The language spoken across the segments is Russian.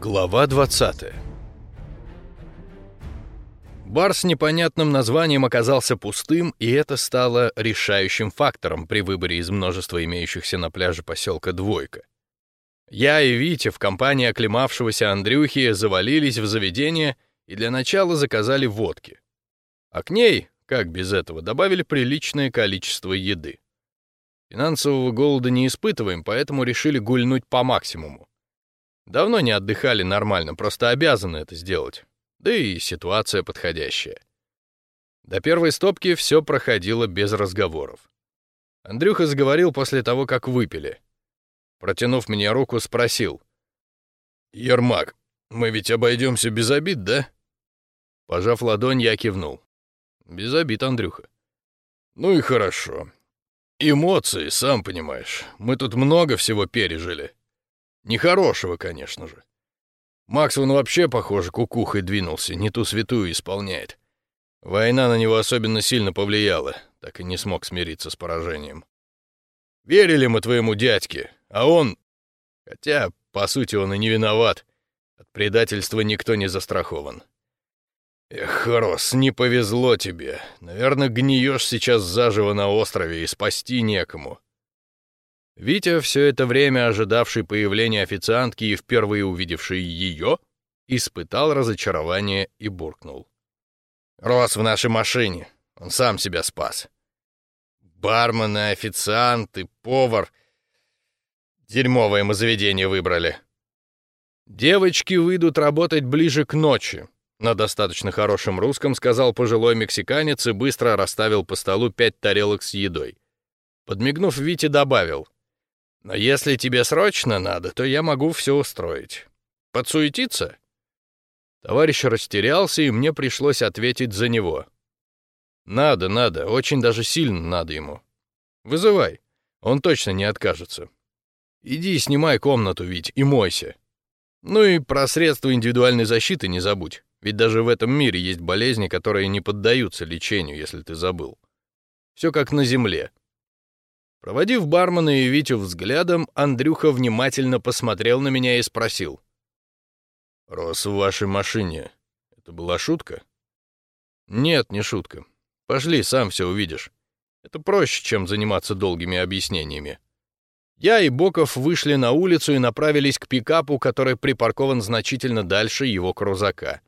Глава 20 Бар с непонятным названием оказался пустым, и это стало решающим фактором при выборе из множества имеющихся на пляже поселка Двойка. Я и Витя в компании оклемавшегося Андрюхи завалились в заведение и для начала заказали водки. А к ней, как без этого, добавили приличное количество еды. Финансового голода не испытываем, поэтому решили гульнуть по максимуму. Давно не отдыхали нормально, просто обязаны это сделать. Да и ситуация подходящая. До первой стопки все проходило без разговоров. Андрюха заговорил после того, как выпили. Протянув мне руку, спросил. «Ермак, мы ведь обойдемся без обид, да?» Пожав ладонь, я кивнул. «Без обид, Андрюха». «Ну и хорошо. Эмоции, сам понимаешь. Мы тут много всего пережили. Нехорошего, конечно же. Макс он вообще, похоже, кукухой двинулся, не ту святую исполняет. Война на него особенно сильно повлияла, так и не смог смириться с поражением. Верили мы твоему дядьке, а он... Хотя, по сути, он и не виноват. От предательства никто не застрахован. Эх, Рос, не повезло тебе. Наверное, гниешь сейчас заживо на острове и спасти некому. Витя, все это время ожидавший появления официантки и впервые увидевший ее, испытал разочарование и буркнул. «Рос в нашей машине. Он сам себя спас. Бармены, официанты, повар. Дерьмовое мы заведение выбрали. Девочки выйдут работать ближе к ночи, на достаточно хорошем русском сказал пожилой мексиканец и быстро расставил по столу пять тарелок с едой. Подмигнув, Вите добавил. «Но если тебе срочно надо, то я могу все устроить. Подсуетиться?» Товарищ растерялся, и мне пришлось ответить за него. «Надо, надо, очень даже сильно надо ему. Вызывай, он точно не откажется. Иди снимай комнату, Вить, и мойся. Ну и про средства индивидуальной защиты не забудь. Ведь даже в этом мире есть болезни, которые не поддаются лечению, если ты забыл. Все как на земле. Проводив бармена и Витю взглядом, Андрюха внимательно посмотрел на меня и спросил. «Рос в вашей машине. Это была шутка?» «Нет, не шутка. Пошли, сам все увидишь. Это проще, чем заниматься долгими объяснениями». Я и Боков вышли на улицу и направились к пикапу, который припаркован значительно дальше его крузака.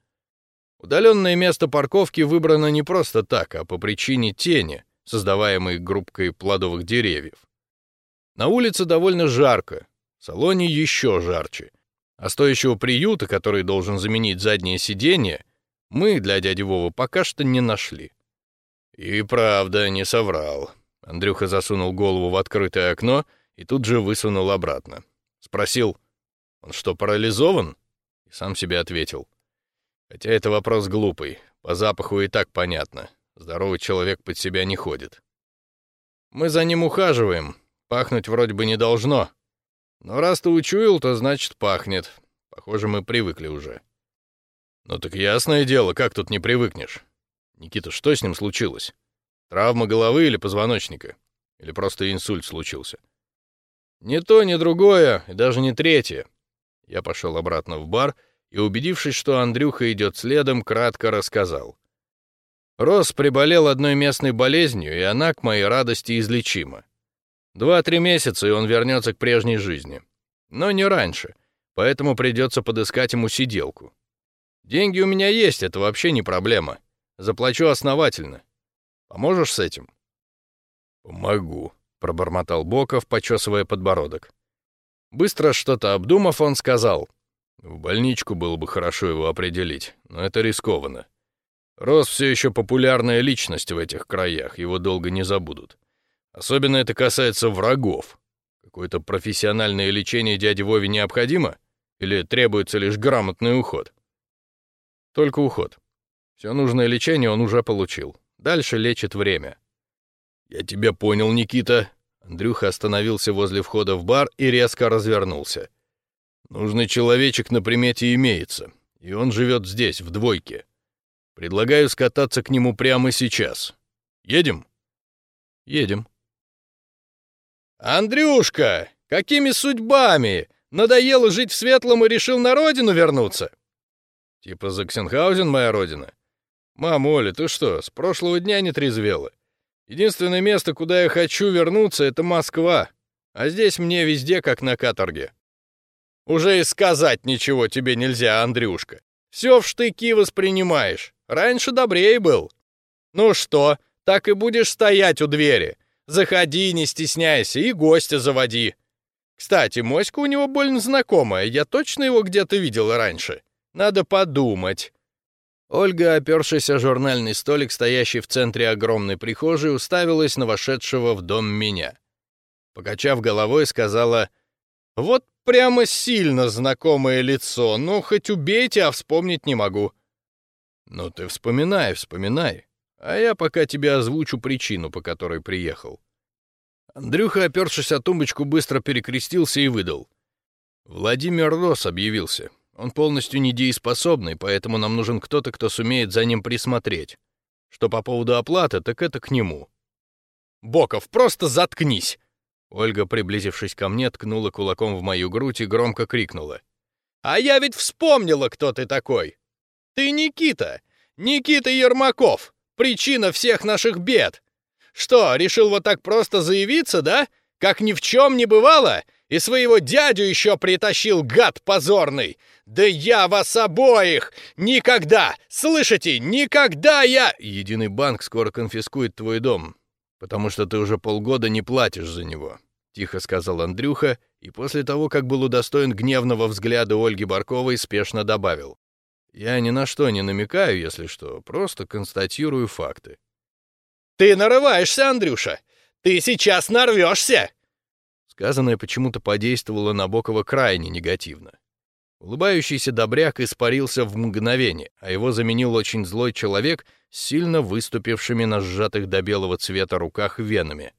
Удаленное место парковки выбрано не просто так, а по причине тени, создаваемой группкой плодовых деревьев. На улице довольно жарко, в салоне еще жарче. А стоящего приюта, который должен заменить заднее сиденье, мы для дяди Вовы пока что не нашли. И правда, не соврал. Андрюха засунул голову в открытое окно и тут же высунул обратно. Спросил, он что, парализован? И сам себе ответил — Хотя это вопрос глупый. По запаху и так понятно. Здоровый человек под себя не ходит. Мы за ним ухаживаем. Пахнуть вроде бы не должно. Но раз ты учуял, то значит пахнет. Похоже, мы привыкли уже. Ну так ясное дело, как тут не привыкнешь? Никита, что с ним случилось? Травма головы или позвоночника? Или просто инсульт случился? Ни то, ни другое, и даже не третье. Я пошел обратно в бар — и, убедившись, что Андрюха идет следом, кратко рассказал. Рос приболел одной местной болезнью, и она, к моей радости, излечима. Два-три месяца, и он вернется к прежней жизни. Но не раньше, поэтому придется подыскать ему сиделку. Деньги у меня есть, это вообще не проблема. Заплачу основательно. Поможешь с этим? Помогу, пробормотал Боков, почесывая подбородок. Быстро что-то обдумав, он сказал — в больничку было бы хорошо его определить, но это рискованно. Рос все еще популярная личность в этих краях, его долго не забудут. Особенно это касается врагов. Какое-то профессиональное лечение дяде Вове необходимо? Или требуется лишь грамотный уход? Только уход. Все нужное лечение он уже получил. Дальше лечит время. «Я тебя понял, Никита». Андрюха остановился возле входа в бар и резко развернулся. Нужный человечек на примете имеется, и он живет здесь, в двойке. Предлагаю скататься к нему прямо сейчас. Едем? Едем. «Андрюшка, какими судьбами?» Надоело жить в светлом и решил на родину вернуться?» «Типа Заксенхаузен моя родина?» «Мам, Оля, ты что, с прошлого дня не трезвела? Единственное место, куда я хочу вернуться, это Москва, а здесь мне везде как на каторге». «Уже и сказать ничего тебе нельзя, Андрюшка. Все в штыки воспринимаешь. Раньше добрее был. Ну что, так и будешь стоять у двери. Заходи, не стесняйся, и гостя заводи. Кстати, моська у него больно знакомая, я точно его где-то видела раньше. Надо подумать. Ольга, опершись о журнальный столик, стоящий в центре огромной прихожей, уставилась на вошедшего в дом меня. Покачав головой, сказала, «Вот прямо сильно знакомое лицо, но хоть убейте, а вспомнить не могу». «Ну ты вспоминай, вспоминай, а я пока тебе озвучу причину, по которой приехал». Андрюха, опершись о тумбочку, быстро перекрестился и выдал. «Владимир Рос объявился. Он полностью недееспособный, поэтому нам нужен кто-то, кто сумеет за ним присмотреть. Что по поводу оплаты, так это к нему». «Боков, просто заткнись!» Ольга, приблизившись ко мне, ткнула кулаком в мою грудь и громко крикнула. «А я ведь вспомнила, кто ты такой! Ты Никита! Никита Ермаков! Причина всех наших бед! Что, решил вот так просто заявиться, да? Как ни в чем не бывало? И своего дядю еще притащил, гад позорный! Да я вас обоих! Никогда! Слышите, никогда я...» «Единый банк скоро конфискует твой дом потому что ты уже полгода не платишь за него», — тихо сказал Андрюха, и после того, как был удостоен гневного взгляда Ольги Барковой, спешно добавил. «Я ни на что не намекаю, если что, просто констатирую факты». «Ты нарываешься, Андрюша! Ты сейчас нарвешься!» Сказанное почему-то подействовало на Бокова крайне негативно. Улыбающийся добряк испарился в мгновение, а его заменил очень злой человек с сильно выступившими на сжатых до белого цвета руках венами.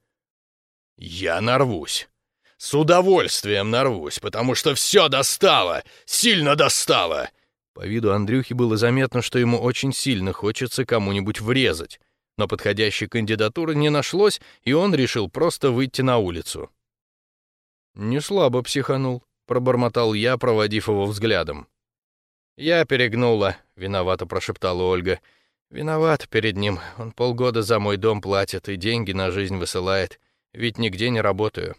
«Я нарвусь. С удовольствием нарвусь, потому что все достало, сильно достало!» По виду Андрюхи было заметно, что ему очень сильно хочется кому-нибудь врезать, но подходящей кандидатуры не нашлось, и он решил просто выйти на улицу. Не слабо психанул пробормотал я, проводив его взглядом. Я перегнула, виновато прошептала Ольга. Виноват перед ним. Он полгода за мой дом платит и деньги на жизнь высылает, ведь нигде не работаю.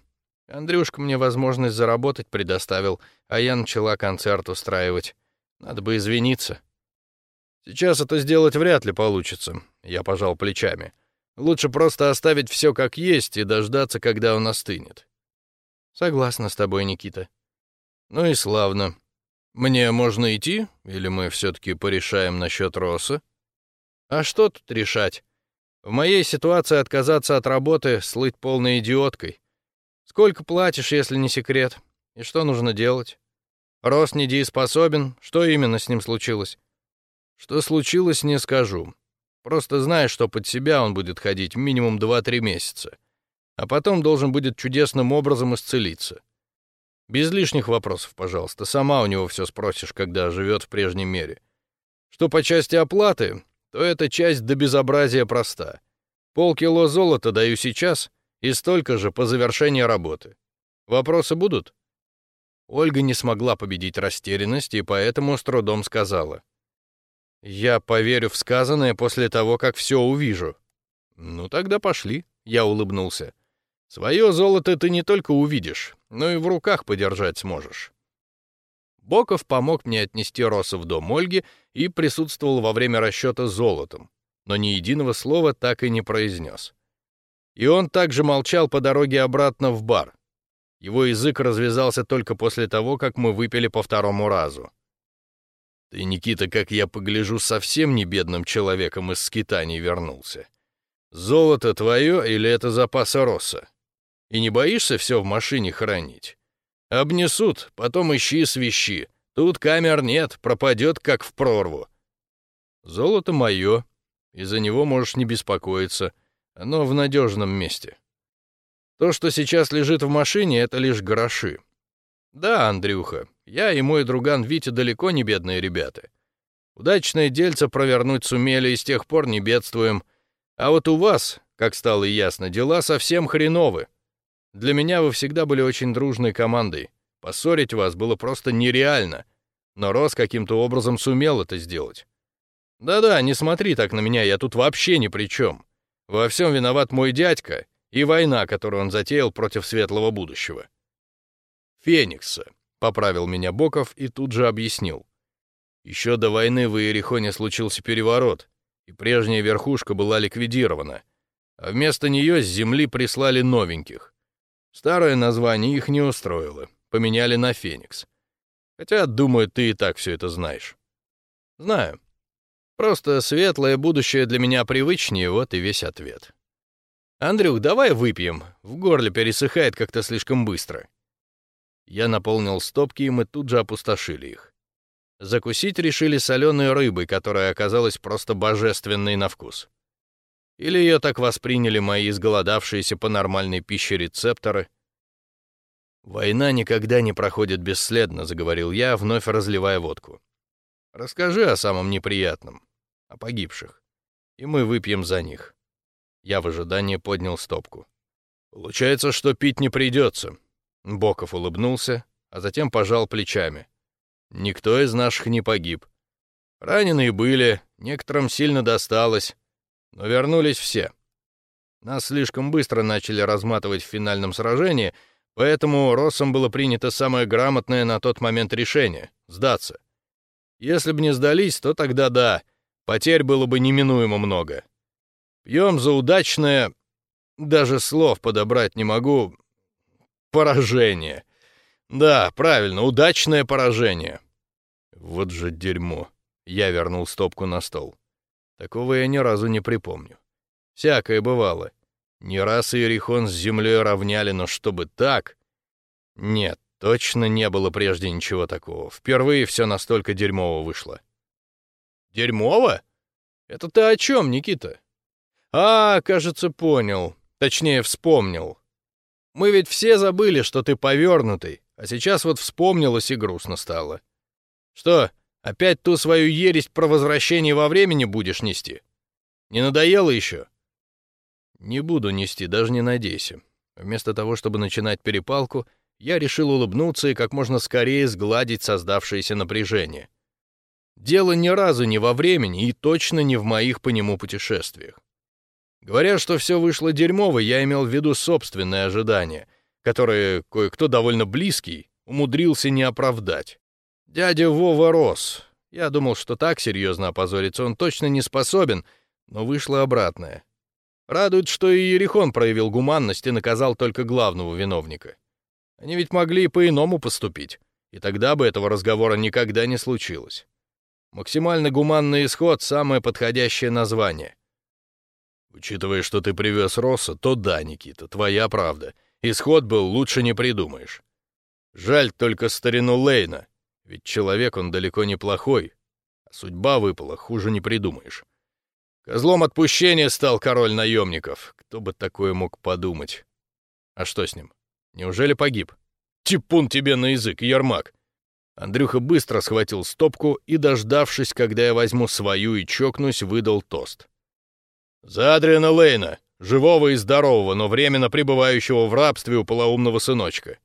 Андрюшка мне возможность заработать предоставил, а я начала концерт устраивать. Надо бы извиниться. Сейчас это сделать вряд ли получится. Я пожал плечами. Лучше просто оставить все как есть и дождаться, когда он остынет. Согласна с тобой, Никита. Ну и славно. Мне можно идти, или мы все-таки порешаем насчет Росса? А что тут решать? В моей ситуации отказаться от работы, слыть полной идиоткой. Сколько платишь, если не секрет? И что нужно делать? Рос недееспособен, что именно с ним случилось? Что случилось, не скажу. Просто знай, что под себя он будет ходить минимум 2-3 месяца. А потом должен будет чудесным образом исцелиться. Без лишних вопросов, пожалуйста. Сама у него все спросишь, когда живет в прежнем мире. Что по части оплаты, то эта часть до безобразия проста. Полкило золота даю сейчас и столько же по завершении работы. Вопросы будут? Ольга не смогла победить растерянность и поэтому с трудом сказала: "Я поверю в сказанное после того, как все увижу". Ну тогда пошли, я улыбнулся. Свое золото ты не только увидишь, но и в руках подержать сможешь. Боков помог мне отнести Роса в дом Ольги и присутствовал во время расчета золотом, но ни единого слова так и не произнес. И он также молчал по дороге обратно в бар. Его язык развязался только после того, как мы выпили по второму разу. Ты, Никита, как я погляжу, совсем не бедным человеком из скитаний вернулся. Золото твое или это запасы Росса? И не боишься все в машине хранить? Обнесут, потом ищи свищи. Тут камер нет, пропадет, как в прорву. Золото мое, и за него можешь не беспокоиться. Оно в надежном месте. То, что сейчас лежит в машине, это лишь гроши. Да, Андрюха, я и мой друган Витя далеко не бедные ребята. Удачное дельце провернуть сумели и с тех пор не бедствуем. А вот у вас, как стало ясно, дела совсем хреновы. Для меня вы всегда были очень дружной командой. Поссорить вас было просто нереально, но Рос каким-то образом сумел это сделать. Да-да, не смотри так на меня, я тут вообще ни при чем. Во всем виноват мой дядька и война, которую он затеял против светлого будущего. Феникса, поправил меня Боков и тут же объяснил. Еще до войны в Иерихоне случился переворот, и прежняя верхушка была ликвидирована, а вместо нее с земли прислали новеньких. Старое название их не устроило, поменяли на Феникс. Хотя, думаю, ты и так все это знаешь. Знаю. Просто светлое будущее для меня привычнее, вот и весь ответ. Андрюх, давай выпьем. В горле пересыхает как-то слишком быстро. Я наполнил стопки, и мы тут же опустошили их. Закусить решили соленой рыбой, которая оказалась просто божественной на вкус. Или ее так восприняли мои изголодавшиеся по нормальной пище рецепторы. «Война никогда не проходит бесследно», — заговорил я, вновь разливая водку. «Расскажи о самом неприятном, о погибших, и мы выпьем за них». Я в ожидании поднял стопку. «Получается, что пить не придется». Боков улыбнулся, а затем пожал плечами. «Никто из наших не погиб. Раненые были, некоторым сильно досталось, но вернулись все. Нас слишком быстро начали разматывать в финальном сражении, поэтому Россом было принято самое грамотное на тот момент решение — сдаться. Если бы не сдались, то тогда да, потерь было бы неминуемо много. Пьем за удачное... Даже слов подобрать не могу. Поражение. Да, правильно, удачное поражение. Вот же дерьмо. Я вернул стопку на стол. Такого я ни разу не припомню. Всякое бывало. Не раз Иерихон с землей равняли, но чтобы так... Нет, точно не было прежде ничего такого. Впервые все настолько дерьмово вышло. Дерьмово? Это ты о чем, Никита? А, кажется, понял. Точнее, вспомнил. Мы ведь все забыли, что ты повернутый, а сейчас вот вспомнилось и грустно стало. Что, Опять ту свою ересь про возвращение во времени будешь нести? Не надоело еще? Не буду нести, даже не надейся. Вместо того, чтобы начинать перепалку, я решил улыбнуться и как можно скорее сгладить создавшееся напряжение. Дело ни разу не во времени и точно не в моих по нему путешествиях. Говоря, что все вышло дерьмово, я имел в виду собственные ожидания, которые кое-кто довольно близкий умудрился не оправдать. Дядя Вова рос. Я думал, что так серьезно опозориться он точно не способен, но вышло обратное. Радует, что и Ерихон проявил гуманность и наказал только главного виновника. Они ведь могли и по-иному поступить, и тогда бы этого разговора никогда не случилось. Максимально гуманный исход — самое подходящее название. Учитывая, что ты привез Росса, то да, Никита, твоя правда. Исход был лучше не придумаешь. Жаль только старину Лейна. Ведь человек он далеко не плохой, а судьба выпала, хуже не придумаешь. Козлом отпущения стал король наемников. Кто бы такое мог подумать? А что с ним? Неужели погиб? Типун тебе на язык, Ермак! Андрюха быстро схватил стопку и, дождавшись, когда я возьму свою и чокнусь, выдал тост. «За Адриана Лейна, живого и здорового, но временно пребывающего в рабстве у полоумного сыночка.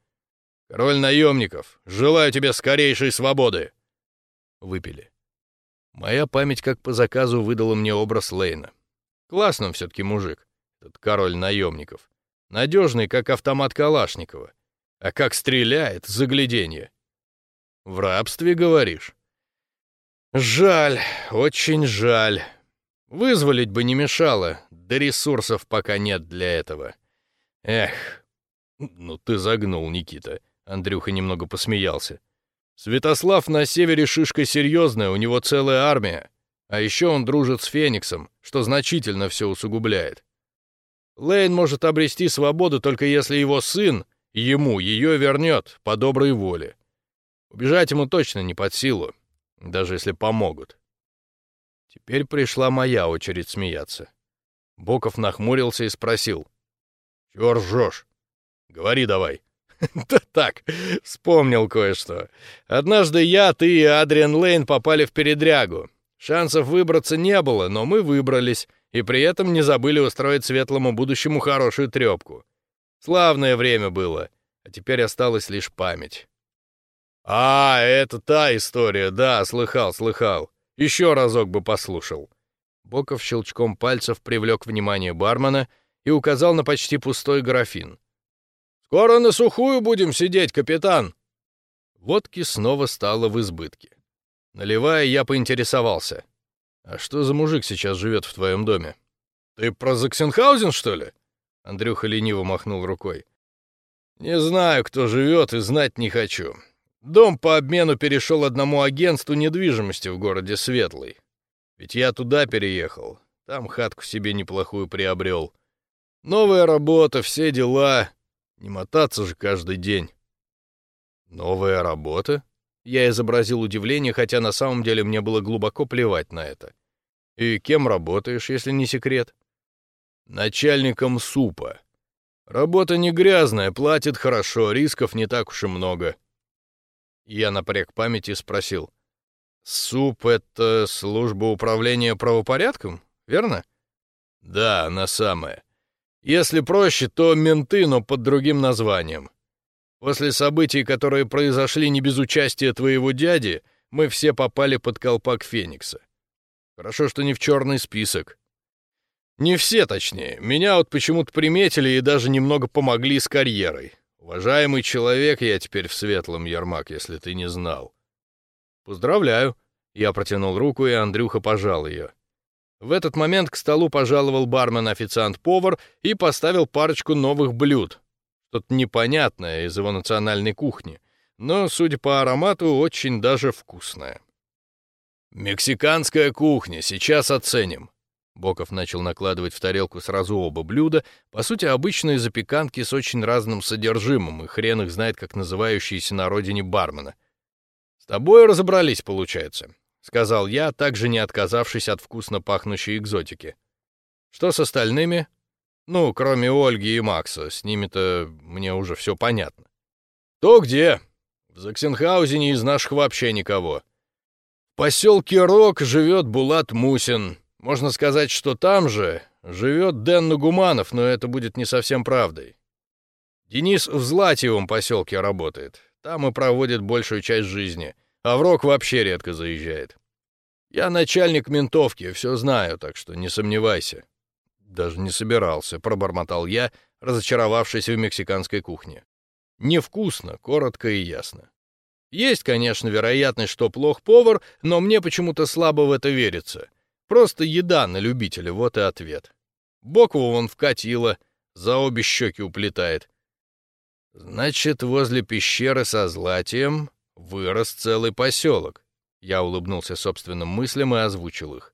Король наемников, желаю тебе скорейшей свободы!» Выпили. Моя память как по заказу выдала мне образ Лейна. Классный все-таки мужик, этот король наемников. Надежный, как автомат Калашникова. А как стреляет, загляденье. В рабстве, говоришь? Жаль, очень жаль. Вызволить бы не мешало, да ресурсов пока нет для этого. Эх, ну ты загнул, Никита. Андрюха немного посмеялся. Святослав на севере шишка серьезная, у него целая армия. А еще он дружит с Фениксом, что значительно все усугубляет. Лейн может обрести свободу только если его сын ему ее вернет по доброй воле. Убежать ему точно не под силу, даже если помогут. Теперь пришла моя очередь смеяться. Боков нахмурился и спросил. «Чего ржешь? Говори давай». Да так, вспомнил кое-что. Однажды я, ты и Адриан Лейн попали в передрягу. Шансов выбраться не было, но мы выбрались, и при этом не забыли устроить светлому будущему хорошую трепку. Славное время было, а теперь осталась лишь память. А, это та история, да, слыхал, слыхал. Еще разок бы послушал. Боков щелчком пальцев привлек внимание бармена и указал на почти пустой графин. «Скоро на сухую будем сидеть, капитан!» Водки снова стало в избытке. Наливая, я поинтересовался. «А что за мужик сейчас живет в твоем доме?» «Ты про Заксенхаузен, что ли?» Андрюха лениво махнул рукой. «Не знаю, кто живет, и знать не хочу. Дом по обмену перешел одному агентству недвижимости в городе Светлый. Ведь я туда переехал, там хатку себе неплохую приобрел. Новая работа, все дела. Не мотаться же каждый день. Новая работа? Я изобразил удивление, хотя на самом деле мне было глубоко плевать на это. И кем работаешь, если не секрет? Начальником супа. Работа не грязная, платит хорошо, рисков не так уж и много. Я напряг память и спросил. «Суп — это служба управления правопорядком, верно?» «Да, она самая. Если проще, то менты, но под другим названием. После событий, которые произошли не без участия твоего дяди, мы все попали под колпак Феникса. Хорошо, что не в черный список. Не все, точнее. Меня вот почему-то приметили и даже немного помогли с карьерой. Уважаемый человек, я теперь в светлом, Ермак, если ты не знал. Поздравляю. Я протянул руку, и Андрюха пожал ее. В этот момент к столу пожаловал бармен-официант-повар и поставил парочку новых блюд. Что-то непонятное из его национальной кухни, но, судя по аромату, очень даже вкусное. «Мексиканская кухня, сейчас оценим», Боков начал накладывать в тарелку сразу оба блюда, по сути, обычные запеканки с очень разным содержимым, и хрен их знает, как называющиеся на родине бармена. «С тобой разобрались, получается», — сказал я, также не отказавшись от вкусно пахнущей экзотики. «Что с остальными?» «Ну, кроме Ольги и Макса, с ними-то мне уже все понятно». «То где?» «В Заксенхаузене из наших вообще никого». «В поселке Рок живет Булат Мусин», можно сказать, что там же живет Дэн Нагуманов, но это будет не совсем правдой. Денис в Златьевом поселке работает. Там и проводит большую часть жизни, а в Рок вообще редко заезжает. Я начальник ментовки, все знаю, так что не сомневайся. Даже не собирался, пробормотал я, разочаровавшись в мексиканской кухне. Невкусно, коротко и ясно. Есть, конечно, вероятность, что плох повар, но мне почему-то слабо в это верится. Просто еда на любителя, вот и ответ. Бокову он вкатило, за обе щеки уплетает. Значит, возле пещеры со златием вырос целый поселок. Я улыбнулся собственным мыслям и озвучил их.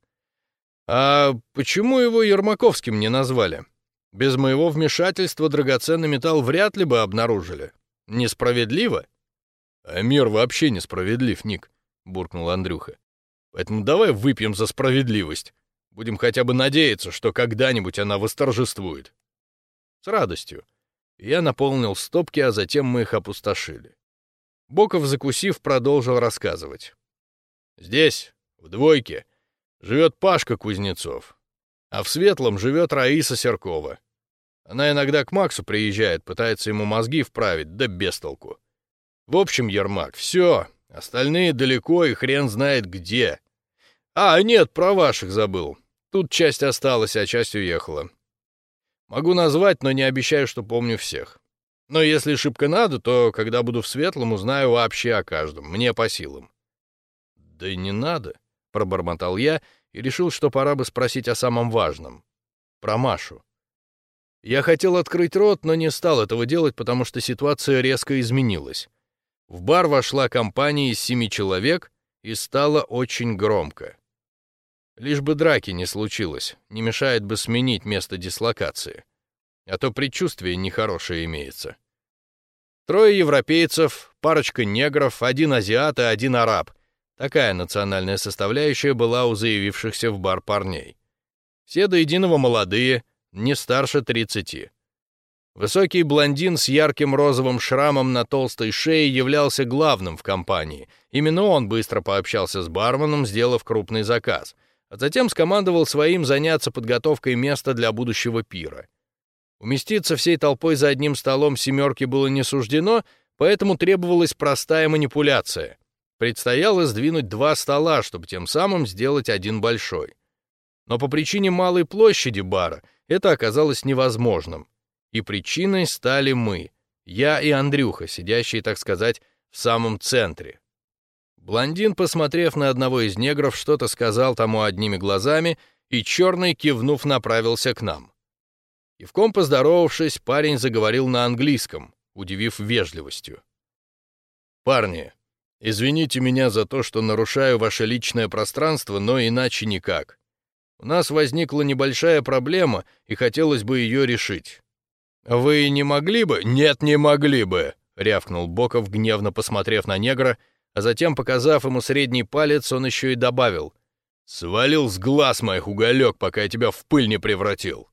А почему его Ермаковским не назвали? Без моего вмешательства драгоценный металл вряд ли бы обнаружили. Несправедливо? А мир вообще несправедлив, Ник, буркнул Андрюха. Поэтому давай выпьем за справедливость. Будем хотя бы надеяться, что когда-нибудь она восторжествует. С радостью. Я наполнил стопки, а затем мы их опустошили. Боков, закусив, продолжил рассказывать. Здесь, в двойке, живет Пашка Кузнецов, а в Светлом живет Раиса Серкова. Она иногда к Максу приезжает, пытается ему мозги вправить, да без толку. В общем, Ермак, все, остальные далеко и хрен знает где. А, нет, про ваших забыл. Тут часть осталась, а часть уехала. Могу назвать, но не обещаю, что помню всех. Но если шибко надо, то, когда буду в светлом, узнаю вообще о каждом. Мне по силам. Да не надо, пробормотал я и решил, что пора бы спросить о самом важном. Про Машу. Я хотел открыть рот, но не стал этого делать, потому что ситуация резко изменилась. В бар вошла компания из семи человек и стало очень громко. Лишь бы драки не случилось, не мешает бы сменить место дислокации. А то предчувствие нехорошее имеется. Трое европейцев, парочка негров, один азиат и один араб. Такая национальная составляющая была у заявившихся в бар парней. Все до единого молодые, не старше 30. Высокий блондин с ярким розовым шрамом на толстой шее являлся главным в компании. Именно он быстро пообщался с барменом, сделав крупный заказ — а затем скомандовал своим заняться подготовкой места для будущего пира. Уместиться всей толпой за одним столом семерки было не суждено, поэтому требовалась простая манипуляция. Предстояло сдвинуть два стола, чтобы тем самым сделать один большой. Но по причине малой площади бара это оказалось невозможным. И причиной стали мы, я и Андрюха, сидящие, так сказать, в самом центре. Блондин, посмотрев на одного из негров, что-то сказал тому одними глазами, и черный, кивнув, направился к нам. Кивком поздоровавшись, парень заговорил на английском, удивив вежливостью. «Парни, извините меня за то, что нарушаю ваше личное пространство, но иначе никак. У нас возникла небольшая проблема, и хотелось бы ее решить. Вы не могли бы? Нет, не могли бы, рявкнул Боков, гневно посмотрев на негра, а затем, показав ему средний палец, он еще и добавил: "Свалил с глаз моих уголек, пока я тебя в пыль не превратил".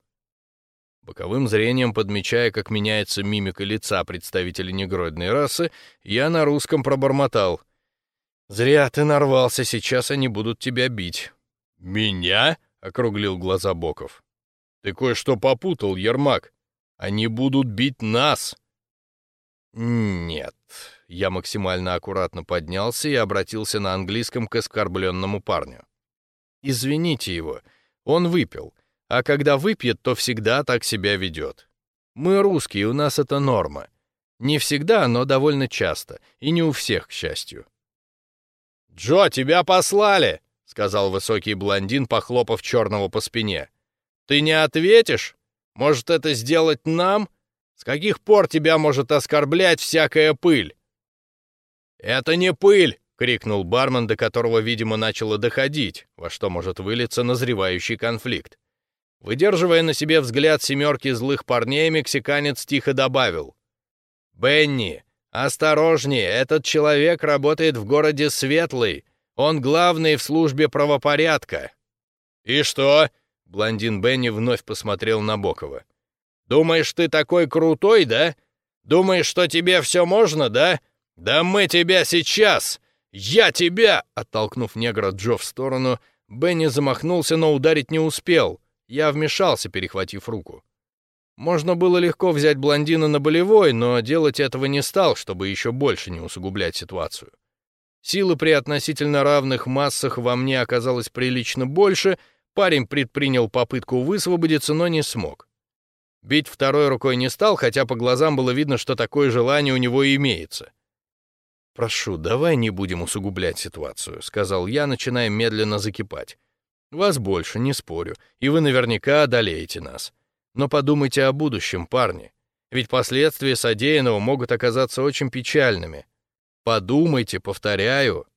Боковым зрением подмечая, как меняется мимика лица представителей негроидной расы, я на русском пробормотал: "Зря ты нарвался, сейчас они будут тебя бить". "Меня?" округлил глаза Боков. Ты кое-что попутал, Ермак. Они будут бить нас. Нет. Я максимально аккуратно поднялся и обратился на английском к оскорбленному парню. Извините его. Он выпил, а когда выпьет, то всегда так себя ведет. Мы русские, у нас это норма. Не всегда, но довольно часто, и не у всех, к счастью. «Джо, тебя послали!» сказал высокий блондин, похлопав черного по спине. Ты не ответишь? Может, это сделать нам? С каких пор тебя может оскорблять всякая пыль? Это не пыль, крикнул бармен, до которого, видимо, начало доходить, во что может вылиться назревающий конфликт. Выдерживая на себе взгляд семерки злых парней, мексиканец тихо добавил: "Бенни, осторожнее, этот человек работает в городе Светлый. Он главный в службе правопорядка». «И что?» — блондин Бенни вновь посмотрел на Бокова. «Думаешь, ты такой крутой, да? Думаешь, что тебе все можно, да? Да мы тебя сейчас! Я тебя!» Оттолкнув негра Джо в сторону, Бенни замахнулся, но ударить не успел. Я вмешался, перехватив руку. Можно было легко взять блондина на болевой, но делать этого не стал, чтобы еще больше не усугублять ситуацию. Силы при относительно равных массах во мне оказалось прилично больше, парень предпринял попытку высвободиться, но не смог. Бить второй рукой не стал, хотя по глазам было видно, что такое желание у него имеется. «Прошу, давай не будем усугублять ситуацию», — сказал я, начиная медленно закипать. «Вас больше, не спорю, и вы наверняка одолеете нас. Но подумайте о будущем, парни, ведь последствия содеянного могут оказаться очень печальными. Подумайте, повторяю.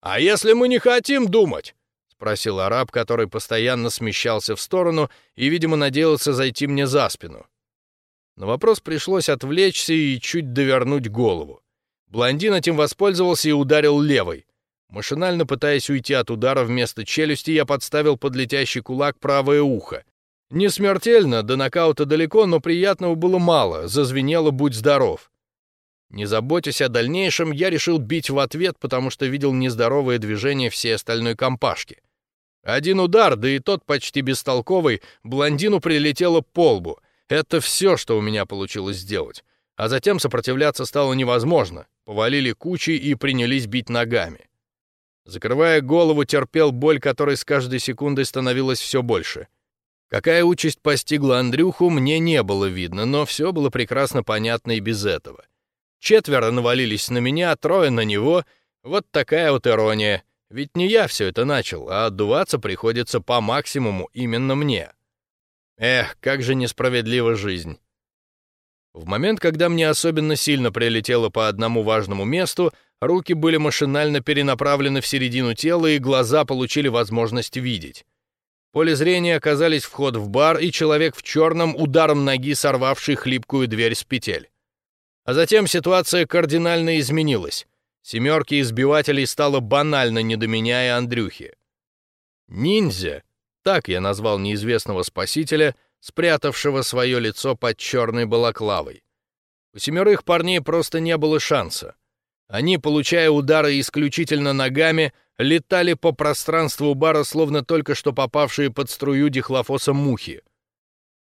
А если мы не хотим думать? Спросил араб, который постоянно смещался в сторону и, видимо, надеялся зайти мне за спину. На вопрос пришлось отвлечься и чуть довернуть голову. Блондин этим воспользовался и ударил левой. Машинально пытаясь уйти от удара вместо челюсти, я подставил под летящий кулак правое ухо. Не смертельно, до нокаута далеко, но приятного было мало, зазвенело «Будь здоров». Не заботясь о дальнейшем, я решил бить в ответ, потому что видел нездоровое движение всей остальной компашки. Один удар, да и тот почти бестолковый, блондину прилетело по лбу. Это все, что у меня получилось сделать. А затем сопротивляться стало невозможно. Повалили кучей и принялись бить ногами. Закрывая голову, терпел боль, которой с каждой секундой становилось все больше. Какая участь постигла Андрюху, мне не было видно, но все было прекрасно понятно и без этого. Четверо навалились на меня, трое на него. Вот такая вот ирония. Ведь не я все это начал, а отдуваться приходится по максимуму именно мне. Эх, как же несправедлива жизнь. В момент, когда мне особенно сильно прилетело по одному важному месту, руки были машинально перенаправлены в середину тела, и глаза получили возможность видеть. поле зрения оказались вход в бар и человек в черном ударом ноги сорвавший хлипкую дверь с петель. А затем ситуация кардинально изменилась. Семерки избивателей стало банально не до меня и Андрюхи. Ниндзя, так я назвал неизвестного спасителя, спрятавшего свое лицо под черной балаклавой. У семерых парней просто не было шанса. Они, получая удары исключительно ногами, летали по пространству бара, словно только что попавшие под струю дихлофоса мухи.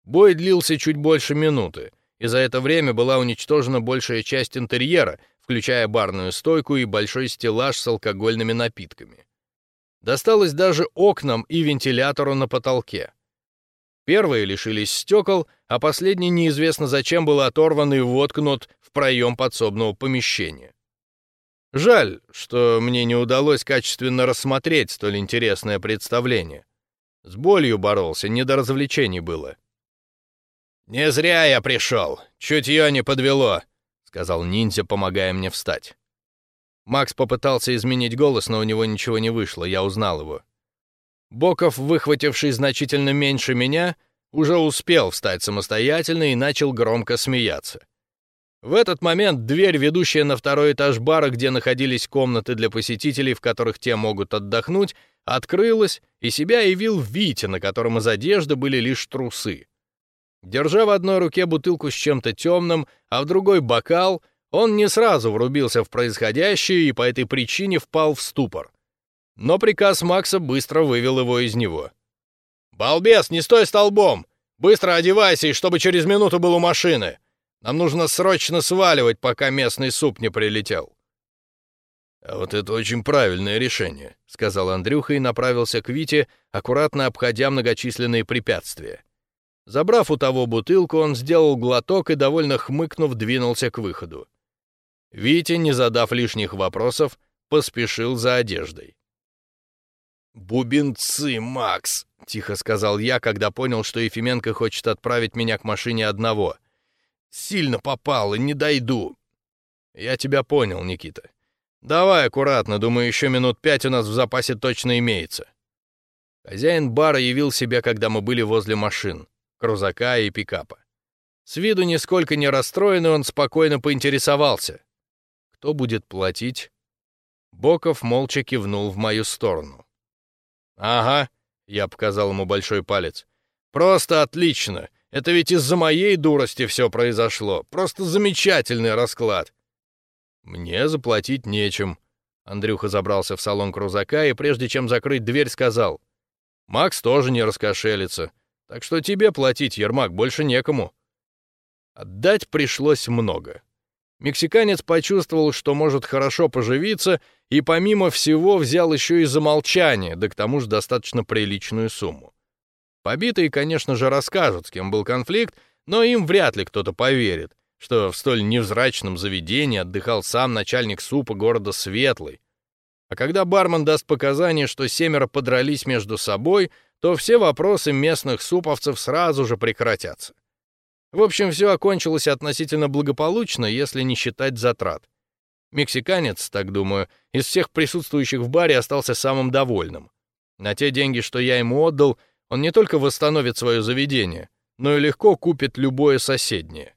Бой длился чуть больше минуты, и за это время была уничтожена большая часть интерьера, включая барную стойку и большой стеллаж с алкогольными напитками. Досталось даже окнам и вентилятору на потолке. Первые лишились стекол, а последний неизвестно зачем был оторван и воткнут в проем подсобного помещения. Жаль, что мне не удалось качественно рассмотреть столь интересное представление. С болью боролся, не до развлечений было. «Не зря я пришел, чутье не подвело», — сказал ниндзя, помогая мне встать. Макс попытался изменить голос, но у него ничего не вышло, я узнал его. Боков, выхвативший значительно меньше меня, уже успел встать самостоятельно и начал громко смеяться. В этот момент дверь, ведущая на второй этаж бара, где находились комнаты для посетителей, в которых те могут отдохнуть, открылась, и себя явил Витя, на котором из одежды были лишь трусы. Держа в одной руке бутылку с чем-то темным, а в другой бокал, он не сразу врубился в происходящее и по этой причине впал в ступор. Но приказ Макса быстро вывел его из него. «Балбес, не стой столбом! Быстро одевайся, и чтобы через минуту был у машины! Нам нужно срочно сваливать, пока местный суп не прилетел!» «А вот это очень правильное решение», — сказал Андрюха и направился к Вите, аккуратно обходя многочисленные препятствия. Забрав у того бутылку, он сделал глоток и, довольно хмыкнув, двинулся к выходу. Витя, не задав лишних вопросов, поспешил за одеждой. «Бубенцы, Макс!» — тихо сказал я, когда понял, что Ефименко хочет отправить меня к машине одного. «Сильно попал и не дойду». «Я тебя понял, Никита. Давай аккуратно, думаю, еще минут пять у нас в запасе точно имеется». Хозяин бара явил себя, когда мы были возле машин, крузака и пикапа. С виду нисколько не расстроенный, он спокойно поинтересовался. «Кто будет платить?» Боков молча кивнул в мою сторону. «Ага», — я показал ему большой палец. «Просто отлично! Это ведь из-за моей дурости все произошло. Просто замечательный расклад!» «Мне заплатить нечем». Андрюха забрался в салон крузака и, прежде чем закрыть дверь, сказал. «Макс тоже не раскошелится. Так что тебе платить, Ермак, больше некому». Отдать пришлось много. Мексиканец почувствовал, что может хорошо поживиться, и помимо всего взял еще и за молчание, да к тому же достаточно приличную сумму. Побитые, конечно же, расскажут, с кем был конфликт, но им вряд ли кто-то поверит, что в столь невзрачном заведении отдыхал сам начальник супа города Светлый. А когда бармен даст показания, что семеро подрались между собой, то все вопросы местных суповцев сразу же прекратятся. В общем, все окончилось относительно благополучно, если не считать затрат. Мексиканец, так думаю, из всех присутствующих в баре остался самым довольным. На те деньги, что я ему отдал, он не только восстановит свое заведение, но и легко купит любое соседнее.